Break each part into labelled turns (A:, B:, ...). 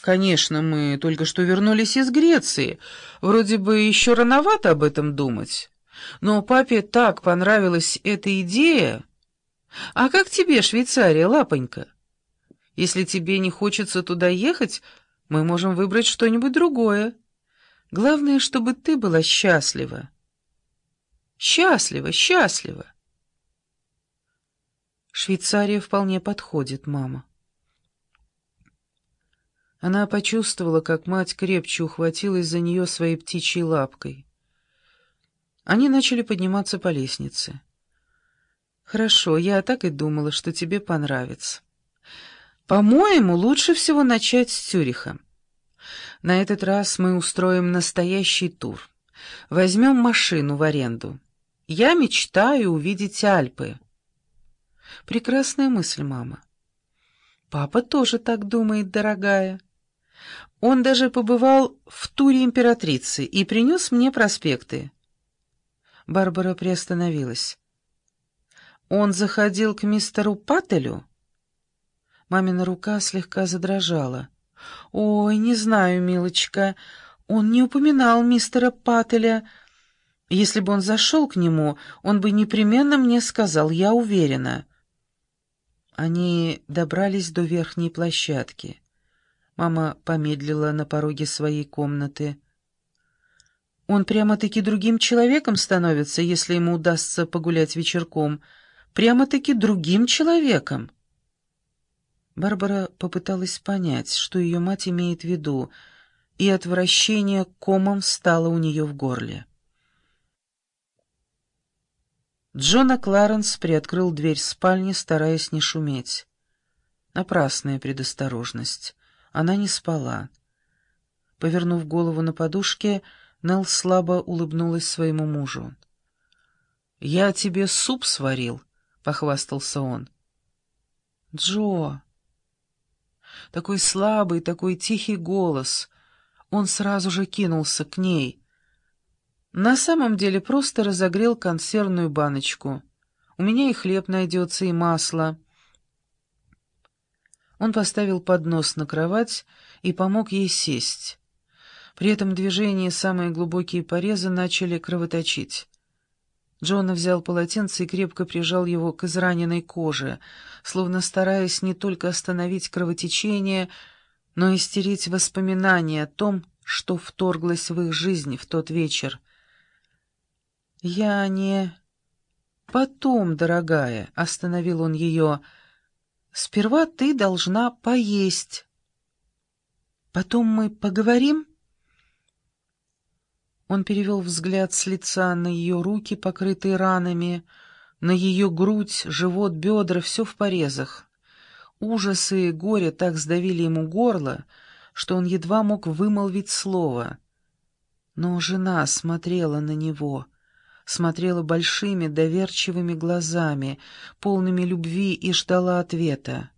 A: Конечно, мы только что вернулись из Греции. Вроде бы еще рановато об этом думать. Но папе так понравилась эта идея. А как тебе Швейцария, лапонька? Если тебе не хочется туда ехать, мы можем выбрать что-нибудь другое. Главное, чтобы ты была счастлива. Счастлива, счастлива. Швейцария вполне подходит, мама. Она почувствовала, как мать крепче ухватилась за нее своей птичьей лапкой. Они начали подниматься по лестнице. «Хорошо, я так и думала, что тебе понравится. По-моему, лучше всего начать с Цюриха. На этот раз мы устроим настоящий тур. Возьмем машину в аренду. Я мечтаю увидеть Альпы». «Прекрасная мысль, мама». «Папа тоже так думает, дорогая». Он даже побывал в туре императрицы и принес мне проспекты. Барбара приостановилась. «Он заходил к мистеру Паттелю?» Мамина рука слегка задрожала. «Ой, не знаю, милочка, он не упоминал мистера Паттеля. Если бы он зашел к нему, он бы непременно мне сказал, я уверена». Они добрались до верхней площадки. Мама помедлила на пороге своей комнаты. Он прямо-таки другим человеком становится, если ему удастся погулять вечерком. Прямо-таки другим человеком. Барбара попыталась понять, что ее мать имеет в виду, и отвращение комом встало у нее в горле. Джона Кларенс приоткрыл дверь спальни, стараясь не шуметь. Напрасная предосторожность. Она не спала. Повернув голову на подушке, Нелл слабо улыбнулась своему мужу. «Я тебе суп сварил», — похвастался он. «Джо!» Такой слабый, такой тихий голос. Он сразу же кинулся к ней. На самом деле просто разогрел консервную баночку. У меня и хлеб найдется, и масло. Он поставил поднос на кровать и помог ей сесть. При этом движении самые глубокие порезы начали кровоточить. Джона взял полотенце и крепко прижал его к израненной коже, словно стараясь не только остановить кровотечение, но и стереть воспоминания о том, что вторглось в их жизнь в тот вечер. «Я не...» «Потом, дорогая», — остановил он ее, — Сперва ты должна поесть. Потом мы поговорим?» Он перевел взгляд с лица на ее руки, покрытые ранами, на ее грудь, живот, бедра, все в порезах. Ужасы и горе так сдавили ему горло, что он едва мог вымолвить слово. Но жена смотрела на него — смотрела большими доверчивыми глазами, полными любви, и ждала ответа.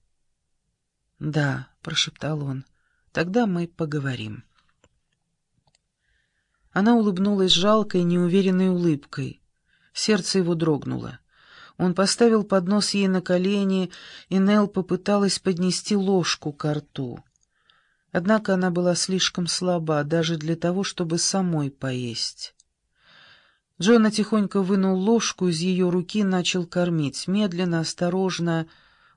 A: «Да», — прошептал он, — «тогда мы поговорим». Она улыбнулась жалкой, неуверенной улыбкой. Сердце его дрогнуло. Он поставил поднос ей на колени, и Нел попыталась поднести ложку к рту. Однако она была слишком слаба даже для того, чтобы самой поесть. Джона тихонько вынул ложку из ее руки и начал кормить, медленно, осторожно,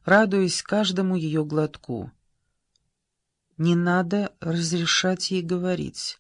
A: радуясь каждому ее глотку. Не надо разрешать ей говорить.